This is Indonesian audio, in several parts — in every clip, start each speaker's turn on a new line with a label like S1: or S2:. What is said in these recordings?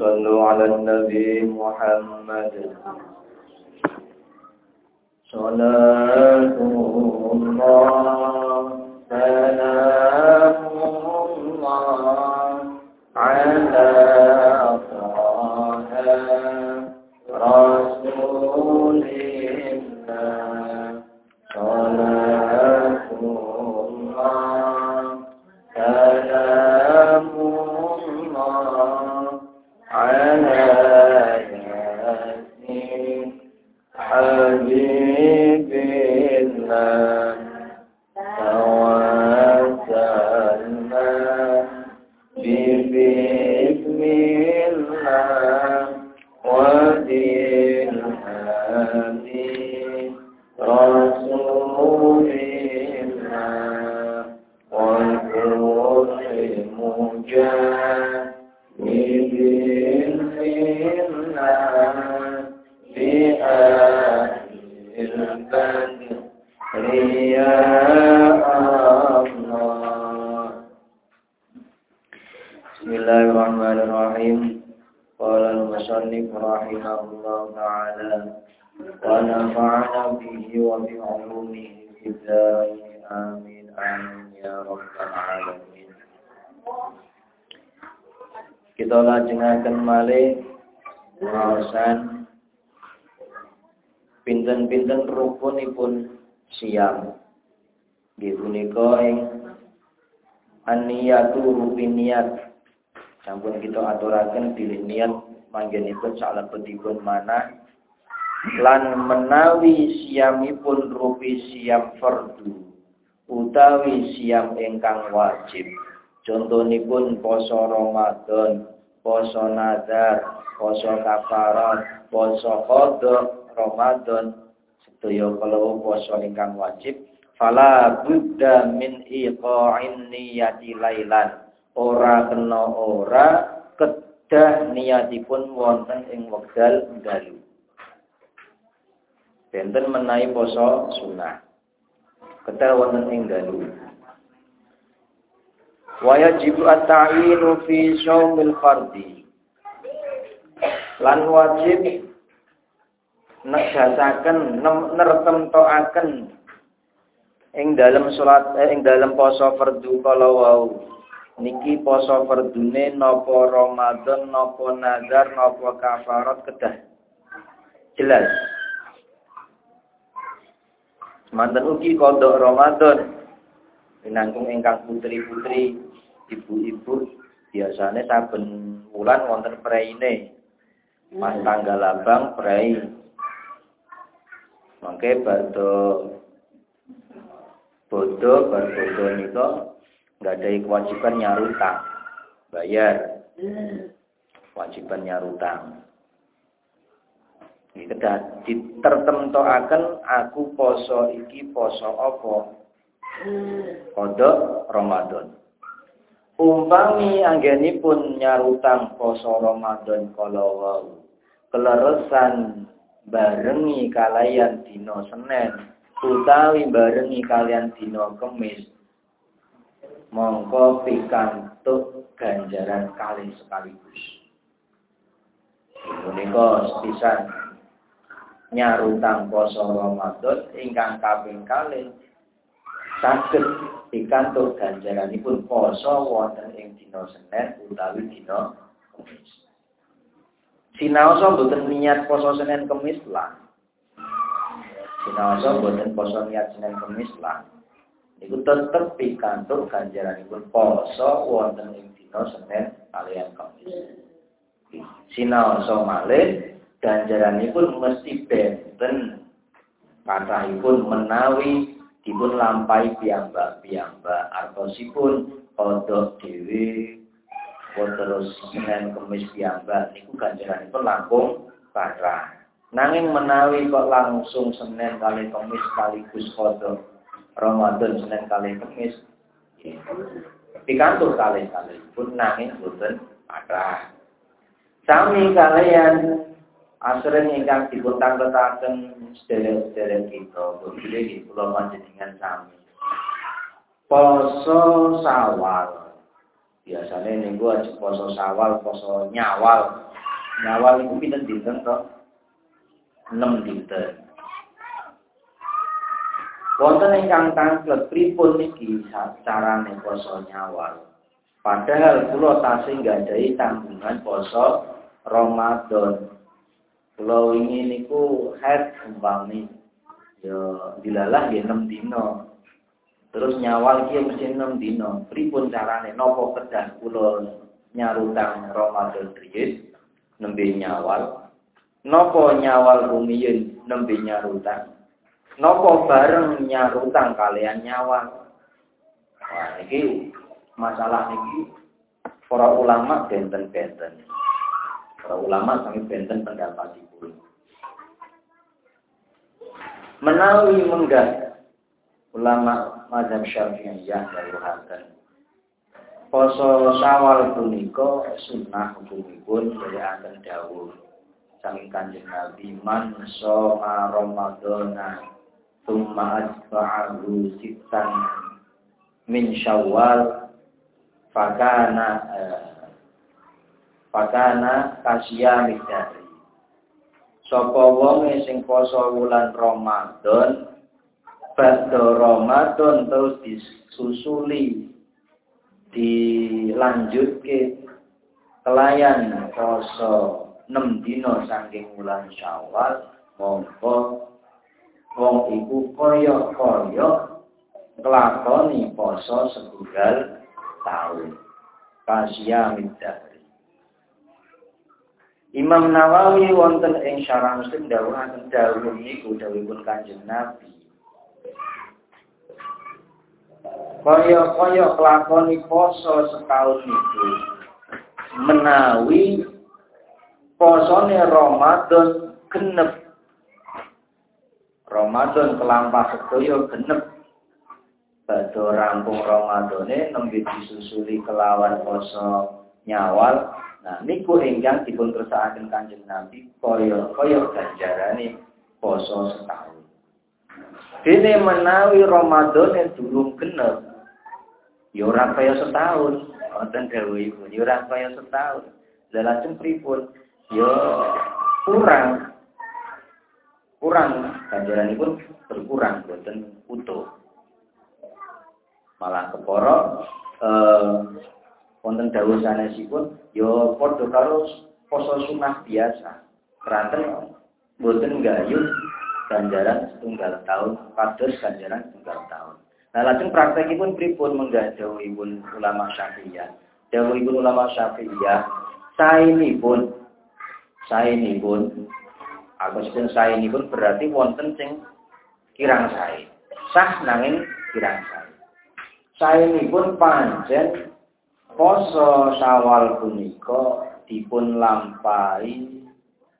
S1: صلوا على النبي محمد. صلاة الله رب العالمين kita lajengaken malih wawasan pinten-pinten rukunipun siam nggih punika ing aniyatu rupin niat sampun kita aturaken bilih niat manggenipun salebetipun mana lan menawi siamipun rupi siam fardu utawi siam ingkang wajib. Contonipun poso Ramadan poso nazar poso kafarat poso qada Ramadan sedaya kalau poso ingkang wajib. Fala buddha min iqa'in niyati lailan. Ora kena ora kedah niatipun wonten ing wekdal dalu. Benten menawi poso sunah kedah wonten ing dalu wajib at-ta'inu fi syaumil fardi. Lan wajib negasaken nertemtoaken ing dalem salat eh, ing dalem poso fardu kala wau niki poso fardune napa Ramadan napa nazar napa kafarat kedah. Jelas manten ugi kodok Ramadan Pinanggung ingkang putri-putri, ibu-ibu biasanya saben wulan wonten preine. Mas tanggal abang prei. Mangke badhe bodoh nika nggak ada kewajiban nyarutang. Bayar. Kewajiban nyarutang. Iki kedah ditertemtokaken aku poso iki poso apa? kodok Ramadan. Umpami anggenipun nyarutang poso Ramadan kala wau. Keleresan barengi kalayan dina Senin utawi barengi kalian dina Kemis. Mongko pikantuk ganjaran kali sekaligus. Menika sepisan nyarutang poso Ramadan ingkang kaping kalih saged pikantuk ganjaranipun poso wonten ing dina Senin utawi dina Kamis. Sinaosa mboten niat poso Senin Kamis lah. Sinaosa mboten poso niat Senin Kamis lah. Niku tetep pikantuk ganjaranipun poso wonten ing dina Senin kaliyan Kamis. Sinaosa malih ganjaranipun mesti benten. Kathahipun menawi dipun lampahi piyambak-piyambak. Artosipun kodok dhewe. Terus Senin Kemis piyambak. Niku ganjaranipun langkung parah. Nanging menawi kok langsung Senin kali Kemis sekaligus kodok Ramadan Senin kali Kemis. Pikantuk kali-kali pun nanging boten parah. Sami kalian asring ingkang dipun tangletaken sederek-sederek kita boleh di pulau panjenengan sami. Poso sawal. Biasanya nih gua poso sawal, poso nyawal. Nyawal iku pinten dinten to? 6 dinten. Wonten ingkang tanglet pripun niki carane poso nyawal. Padahal kula tasih nggadahi tanggungan poso Ramadan. Kula wingi niku head umpami ya dilalah ya 6 dino. Terus nyawal iki mesti 6 dino. Pripun carane napa kedah kula nyarutang Ramadan riyin nembe nyawal? Napa nyawal rumiyin nembe nyarutang? Nopo bareng nyarutang kalian nyawang. Wah, ini masalah ini para ulama benten-benten. Para ulama kami benten pendapat itu. Menawi menggah ulama mazhab syafi'iyah dawuhaken poso sawal punika sunnah hukumipun akan dawuh saking kanjeng Nabi man soma ramadhana Tumma asba'ahu sitan min syawal fakana eh, fakana kasya midari sapa wong sing poso wulan Ramadan badhe Ramadan terus disusuli dilanjutke kelayan poso 6 dina saking wulan Syawal mongko wong iku kaya-kaya nglakoni poso setunggal taun. Kasya midari. Imam Nawawi wonten ing syarah Muslim dawuhaken dawuh niku dawuhipun Kanjeng Nabi. Kaya-kaya kelakoni poso setahun itu menawi posone Ramadan genep Ramadan kelampah sedaya genep badhe rampung Ramadane nembe disusuli kelawan poso nyawal. Nah niku ingkang dipun kersakaken Kanjeng Nabi kaya kaya ganjarane poso setahun. Dene menawi Ramadan durung genep ya ora setahun. Wonten dawuhipun ya ora kaya setahun. Lah lajeng pripun? Ya kurang kurang ganjaran pun berkurang boten utuh malah keporo eh wonten dawuh sanesipun ya padha karo poso sunah biasa. Keranten boten gayuh ganjaran setunggal tahun kados ganjaran setunggal tahun. Nah lajeng praktekipun pripun menggajauhipun ulama syafi'iyah? Dawuhipun ulama syafi'iyah saenipun saenipun ini pun berarti wonten sing kirang saya. Sah nanging kirang ini pun pancen poso sawal punika dipun lampai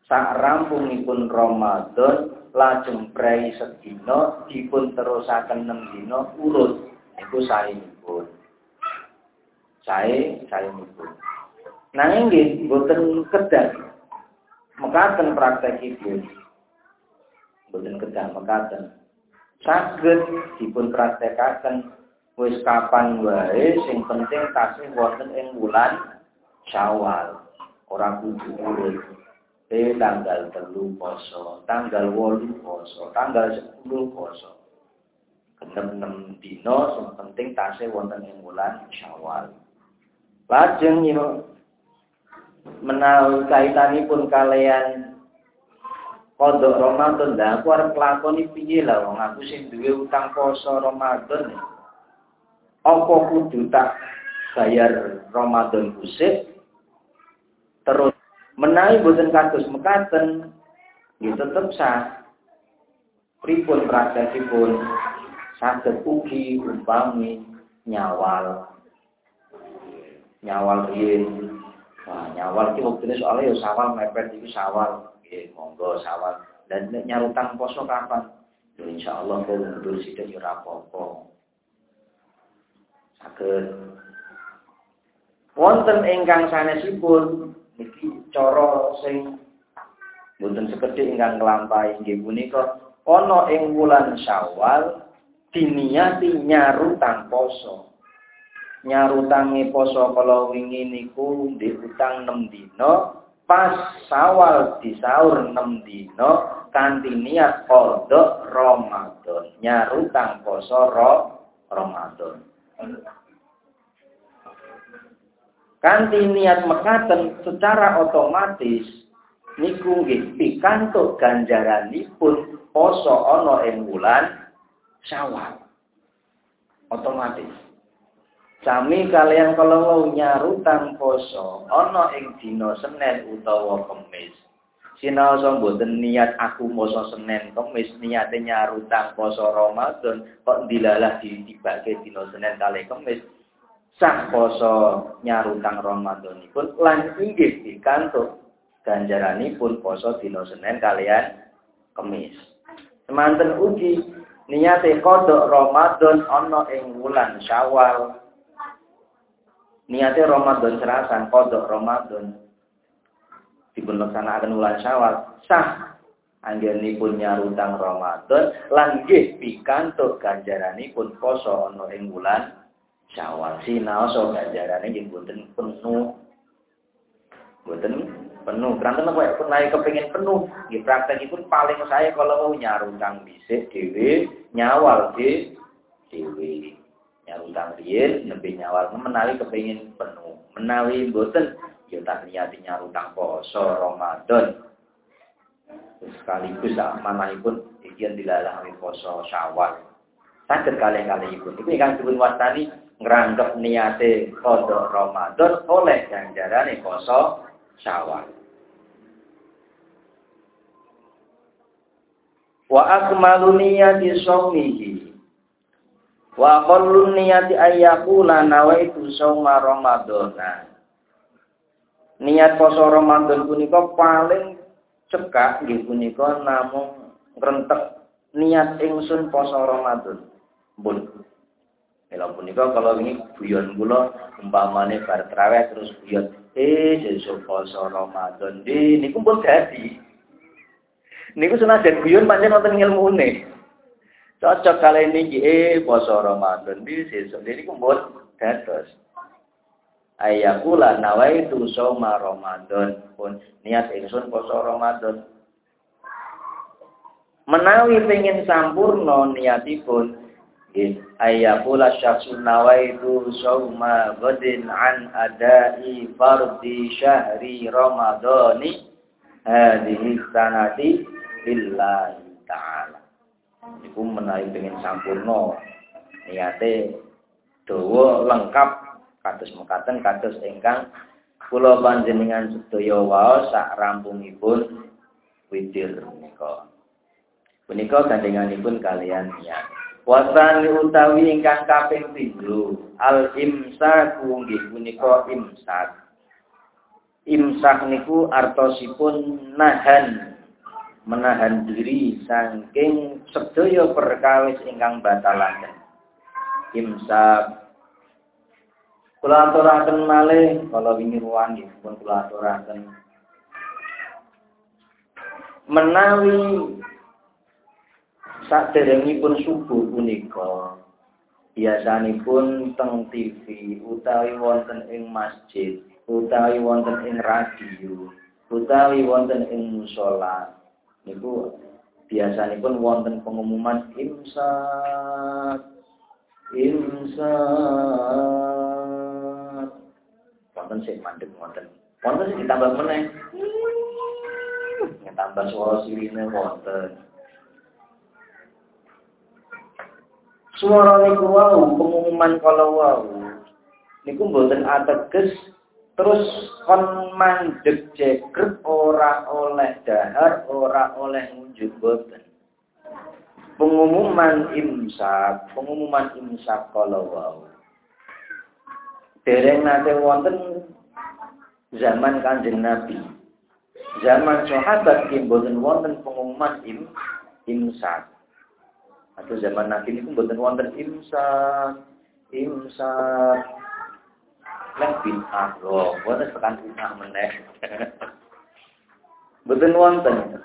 S1: sak rampungipun Ramadan lajeng prei sedina dipun terusaken 6 dina urut iku saenipun. Sae saenipun. Nanging nggih boten kedah mekaten praktek itu. Boten kedah mekaten. Saged dipun praktekaken wis kapan wae sing penting tasih wonten ing wulan Syawal. Ora kudu urut. Eh tanggal telu poso, tanggal wolu poso, tanggal sepuluh poso. Kenem enam dino, sing penting tasih wonten ing wulan Syawal. Lajeng menawi kaitanipun kalian kodok Ramadan lah aku arep lakoni piye lah wong aku sing duwe utang poso Ramadan apa kudu tak bayar Ramadan kusik terus menawi boten kados mekaten ya tetep sah pripun praktekipun saged ugi umpami nyawal nyawal riyin Nah, nyawal iki wektune soalnya ya sawal mepet iki sawal. Nggih, monggo sawal. Dan nek nyarutang poso kapan? Ya insyaallah kok mundur sithik ya ora. Saged. Wonten ingkang sanesipun iki cara sing mboten sekedhik ingkang nglampahi nggih punika ana ing wulan Syawal diniati nyarutang poso. Nyarutangi poso kala wingi niku ndek utang 6 dina pas sawal disaur 6 dino kanthi niat kodok Ramadan. Nyarutang poso Ramadan kanthi niat mekaten secara otomatis niku nggih pikantuk ganjaranipun poso ana ing wulan Syawal otomatis Sami kalian kalau nyarutang poso ana ing dina Senin utawa Kamis. Sinaosa mboten niat aku poso Senin Kamis niate nyarutang poso Ramadan kok dilalah ditibake dina Senin kali Kamis. Sah poso nyarutang Ramadanipun lan inggih dikantuk ganjaranipun poso dina Senin kalian Kamis. Semanten ugi niate kodok Ramadan ana ing wulan Syawal niatnya Ramadan serasan, kodok Ramadan. Dipun laksanakan bulan Syawal, sah anggenipun nyarutang Ramadan lan nggih pikantuk ganjaranipun poso ana ing wulan Syawal. Sinaosa ganjarane nggih boten penuh. Boten penuh. Kranten kok pun naik kepengin penuh. Nggih praktekipun paling saya kalau mau nyarutang dhisik dhewe nyawal dhewe nyarutang riyen nembe nyawal menawi kepengin penuh menawi mboten ya tak niati nyarutang poso Ramadan. Sekaligus manahipun iki dilalah poso Syawal. Saged kali-kali ibu iku ingkang dipun wastani ngranggep niate kodok Ramadan oleh ganjarane poso Syawal. Wa akmalu niyati shaumihi Wa qallu niyati ayyakula nawaitu shauma ramadhana. Niat poso Ramadan punika paling cekak nggih punika namung ngrentek niat ingsun poso Ramadan. Pun. Mila punika kalau ini guyon kula umpamane bar traweh terus guyon eh sesuk poso Ramadan di niku pun dadi. Niku senajan guyon pancen wonten ilmune. Cocok kali ini eh poso Ramadan di sesuk ini kumpul dados. Ayakula nawaitu soma Ramadan. Pun niat ingsun poso Ramadan. Menawi pengen sampurno niatipun ayakula syaksun nawaitu soma godin an adai fardi syahri Ramadani hadhihi sanati billahi ta'ala. Iku menawi pengen sampurno niate dawa lengkap kados mekaten kados ingkang kula panjenengan sedaya waos sak rampungipun witir menika. Punika gandenganipun kalian niat. Wasani utawi ingkang kaping 7 al imsaku nggih punika imsak. Imsak niku artosipun nahan menahan diri saking sedaya perkawis ingkang batalaken. Imsak kula aturaken malih kala wingi ruwangi pun kula aturaken. Menawi saderengipun subuh punika biasanipun teng TV utawi wonten ing masjid utawi wonten ing radio utawi wonten ing musala niku pun wonten pengumuman imsak imsak wonten sing mandek wonten. Wonten sing ditambah meneh. Hmm, tambah suara sirine wonten. Suara niku wau pengumuman kalau wau. Niku mboten ateges terus kon mandek jegrek ora oleh dahar ora oleh ngunjuk boten. Pengumuman imsak pengumuman imsak kalau wau dereng nate wonten zaman kanjeng nabi zaman sahabat ki boten wonten pengumuman im imsak atau zaman nabi niku boten wonten imsak imsak Lek bid'ah loh, boten tekan bid'ah meneh. Boten wonten.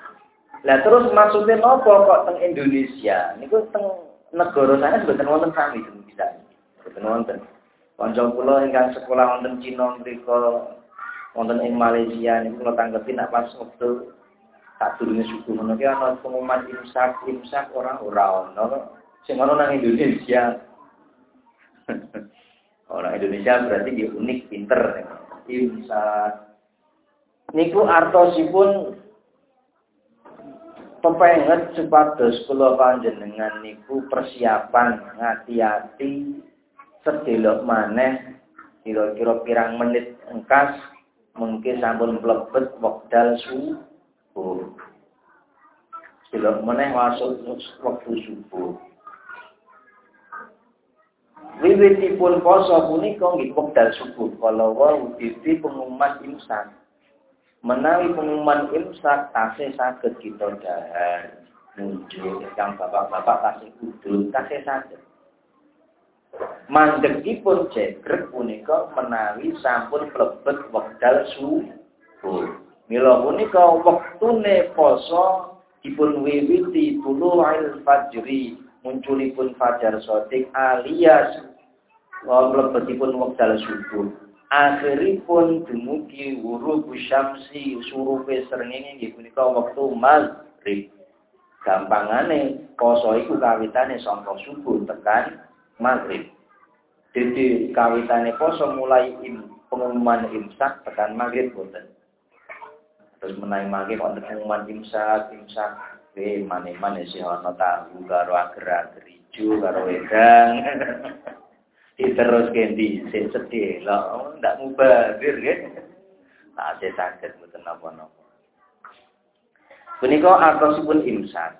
S1: Lah terus maksudnya nopo kok teng Indonesia? Niku teng negara sana boten wonten sami bisa. Boten wonten. Kanca kula ingkang sekolah wonten Cina mriku wonten ing Malaysia niku kula tanggepi nak pas wektu tak subuh ngono ki ana pengumuman imsak imsak orang ora ono sing nang Indonesia. Orang Indonesia berarti dia unik pinter. Imsak. Niku artosipun pepenget supados kula panjenengan niku persiapan ngati-ati sedelok maneh kira-kira pirang menit engkas mungkin sampun mlebet wekdal su subuh. Silok meneh masuk waktu subuh. Wiwitipun poso punika nggih wekdal subuh kalau wau titi pengumuman imsak. Menawi pengumuman imsak tasih saged kita dahar muncul yang bapak-bapak tasih kudul tasih saged. Mandekipun jegrek punika menawi sampun mlebet wekdal subuh. Mila punika wektune poso dipun wiwiti tulu'il fajri munculipun fajar sodik alias mlebetipun wekdal subuh. Akhiripun dumugi wurubu syamsi surupe srengenge nggih punika wektu maghrib. Gampangane poso iku kawitane saka subuh tekan maghrib. Jadi kawitane poso mulai im, pengumuman imsak tekan maghrib boten. Terus menaik magi kok pengumuman imsak imsak. We mane-mane sih ana tahu karo ager-ager ijo karo wedang. Diterus kendi sing sedih lho ndak mubazir kan tak saya sakit mboten napa-napa. Punika artosipun imsak.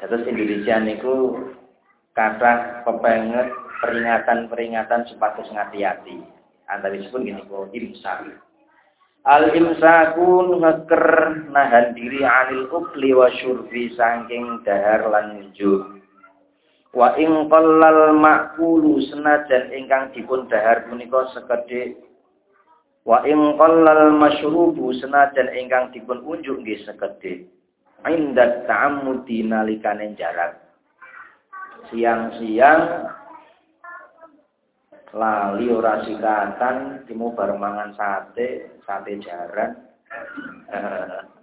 S1: Terus Indonesia niku kata pepenget peringatan-peringatan sepatus ngati-hati. Antawisipun gini kok imsak. Al imsaku ngeker nahan diri anil ukli wa syurbi saking dahar lan. Wa ing ma'kulu senajan ingkang dipun dahar punika sekedhik Wa ing qallal masyrubu senajan ingkang dipun unjuk nggih sekedhik. Indat ta'ammudi nalikane jarak. Siang-siang lali ora sikatan timu bareng mangan sate sate jaran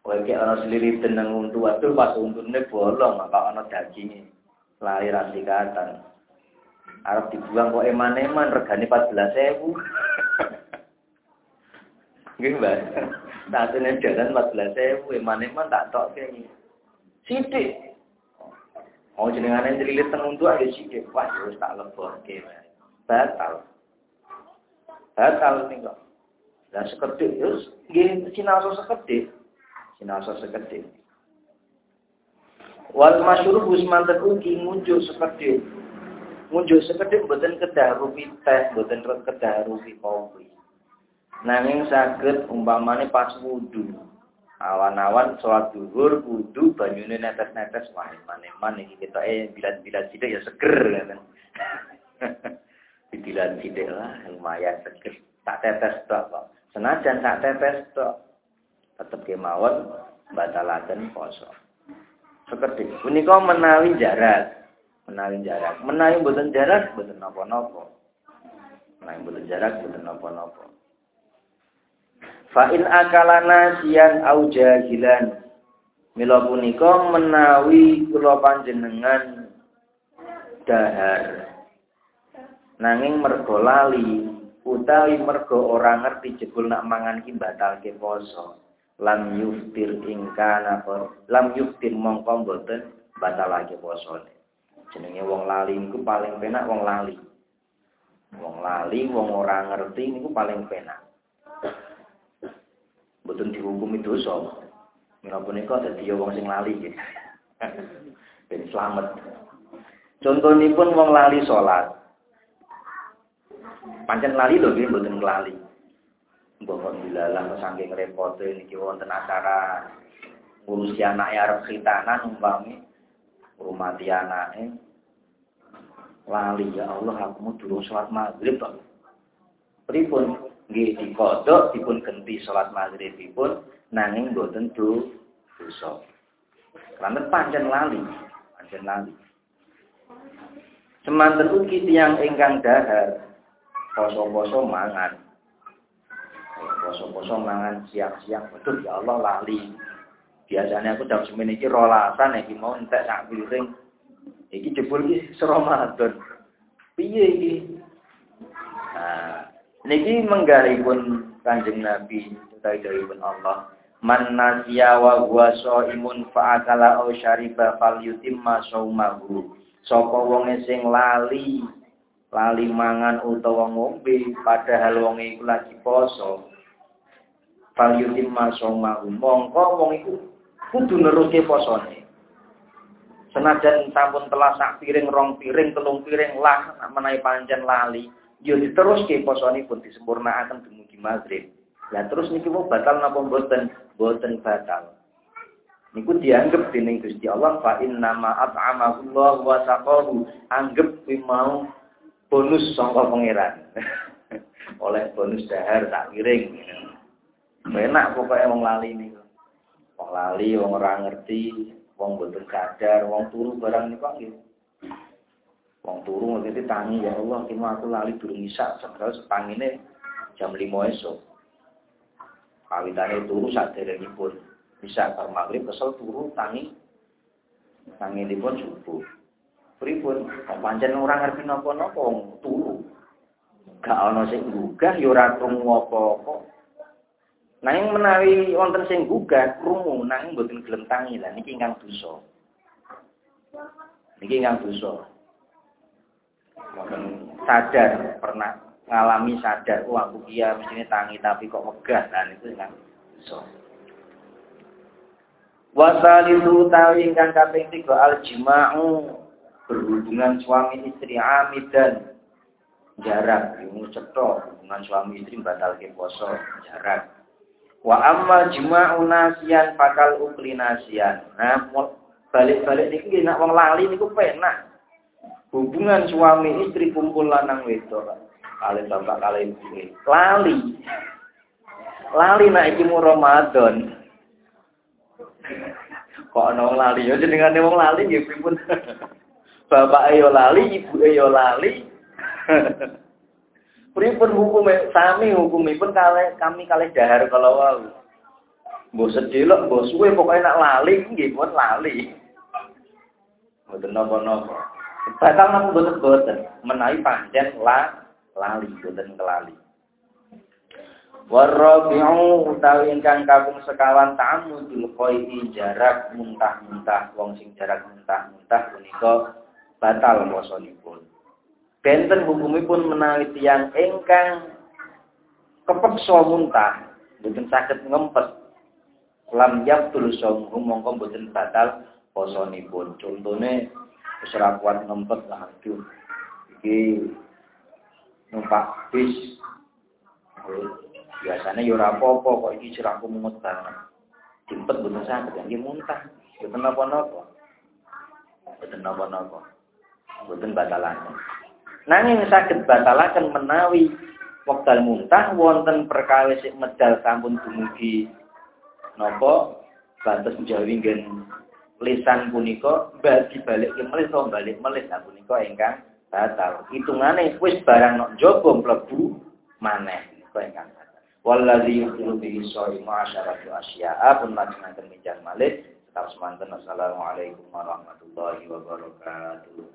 S1: Kowe iki ana sliriten nang untu waduh pas untune bolong apa ana daginge lali ra sikatan arep dibuang kok eman-eman regane 14000 Nggih, Mbak. Satene jalan 14000 eman-eman tak tok kene. Sithik. Oh jenengane trilit teng untu ada sithik. Wah, wis tak leborke, Mbak batal. Batal nih kok. Dan sekedip, terus gini sinaso sekedip. Sinaso sekedip. Wal masyur busmanten ugi ngunjuk sekedip. Ngunjuk sekedip buatan kedah rupi teh, buatan kedah rupi kopi. Nanging saged umpamane pas wudu. Awan-awan sholat duhur, wudu, banyune netes-netes, wah iman-iman iki kita eh bilat-bilat sidik ya seger kan. Didilan sidik lah, lumayan seger. Tak tetes tok kok. Senajan tak tetes tok. Tetep kemawon batalaken poso. Seperti punika menawi jarak. Menawi jarak. Menawi mboten jarak mboten napa-napa. Menawi mboten jarak mboten napa-napa. Fa in akalana sian au jahilan. Mila punika menawi kula panjenengan dahar. Nanging mergo lali utawi mergo ora ngerti jebul nak mangan ki batalke poso. Lam yuftir ingkana lam yuftir mongko mboten batalake posone. Jenenge wong lali niku paling penak wong lali. Wong lali wong ora ngerti niku paling penak mboten dihukumi dosa Mila punika dadi wong sing lali nggih. Ben slamet. Contonipun wong lali salat. Pancen lali lho nggih mboten lali. Mbok dilalah saking repote niki wonten acara ngurusi anak arep khitanan umpami rumati anake lali ya Allah aku mau durung salat maghrib kok. Pripun nggih dikodok dipun genti salat maghribipun nanging mboten dosa. Karena pancen lali, pancen lali. Semanten ugi tiyang ingkang dahar poso-poso mangan. poso-poso mangan siang-siang betul ya Allah lali biasanya aku jam semen iki rolasan iki mau entek sak piring iki jebul iki Ramadan piye iki niki menggaripun Kanjeng Nabi utawi dawuhipun Allah. Man nasiya wa huwa shaimun fa akala aw syariba falyutimma saumahu sapa wong sing lali lali mangan utawa ngombe padahal wong iku lagi poso falyutimma saumahu mongko wong iku kudu neruske posone. Senajan sampun telah sak piring, rong piring, telung piring lah menawi pancen lali, yo diteruske posone pun disempurnakaken dumugi maghrib. Lah terus niki mau batal napa mboten? Mboten batal. Niku dianggap dening Gusti Allah fa inna ma at'amahu Allah wa saqahu. Anggap kuwi mau bonus sangka pangeran. Oleh bonus dahar tak piring. Enak pokoknya wong lali niku. Wong lali, wong ora ngerti, wong boten sadar, wong turu barang niku nggih. Wong turu ngerti tangi ya Allah, kimo aku lali durung isak, segala sepangine jam 5 esuk. Kawitane turu saderengipun bisa bar maghrib kesel turu tangi tangi dipun subuh. Pripun? Pancen ora ngerti napa-napa wong turu. Gak ana sing gugah ya ora krungu apa-apa. Nanging menawi wonten sing gugah krungu nanging mboten gelem tangi lah niki ingkang dosa. Niki ingkang dosa. Sadar pernah ngalami sadar oh aku kia mestine tangi tapi kok megah nah niku ingkang dosa. Wasalisu tawi ingkang kaping 3 al-jima'u berhubungan suami istri amidan jarak ini cetok hubungan suami istri batal ke poso jarak Wa amma juma'u nasian pakal ukli nasian. Nah, balik-balik niki nak wong lali niku penak. Hubungan suami istri kumpul lanang wedok. Kali bapak kali ibu. Lali. Lali nak iki mu Ramadan. Kok ana lali yo jenengane wong lali nggih pripun. Bapak yo lali, ibu yo lali. Pripun hukume sami hukumipun kali kami kali dahar kalau wau. Mbok sedelok, mbok suwe pokoke nak lali nggih pun lali. Mboten napa-napa. Batal napa boten-boten, menawi pancen la lali boten kelali. Warabi'u utawi ingkang sekawan ta'amudul qai'i jarak muntah-muntah wong sing jarak muntah-muntah punika batal posanipun. Benten hukumipun menawi tiyang ingkang kepeksa muntah, mboten saged ngempet. Lam yaqtul sawmuhu mongko mboten batal posonipun. Contone kuat ngempet lah aduh. Iki numpak bis. Biasanya ya ora apa-apa kok iki mungut banget. Dimpet mboten saged nggih muntah. Mboten napa-napa. Mboten napa-napa. Mboten batalan. Nanging saged batalaken menawi wekdal muntah wonten perkawis medal sampun dumugi napa batas nggen lisan punika bagi balik ke melih to balik melih lah punika ingkang batal. Hitungane wis barang nok jaba mlebu maneh kok ingkang batal. Wallazi yukhlu bihi sha'i ma'asyaratu asya'a pun lajengaken minjan malih tetap semanten assalamualaikum warahmatullahi wabarakatuh.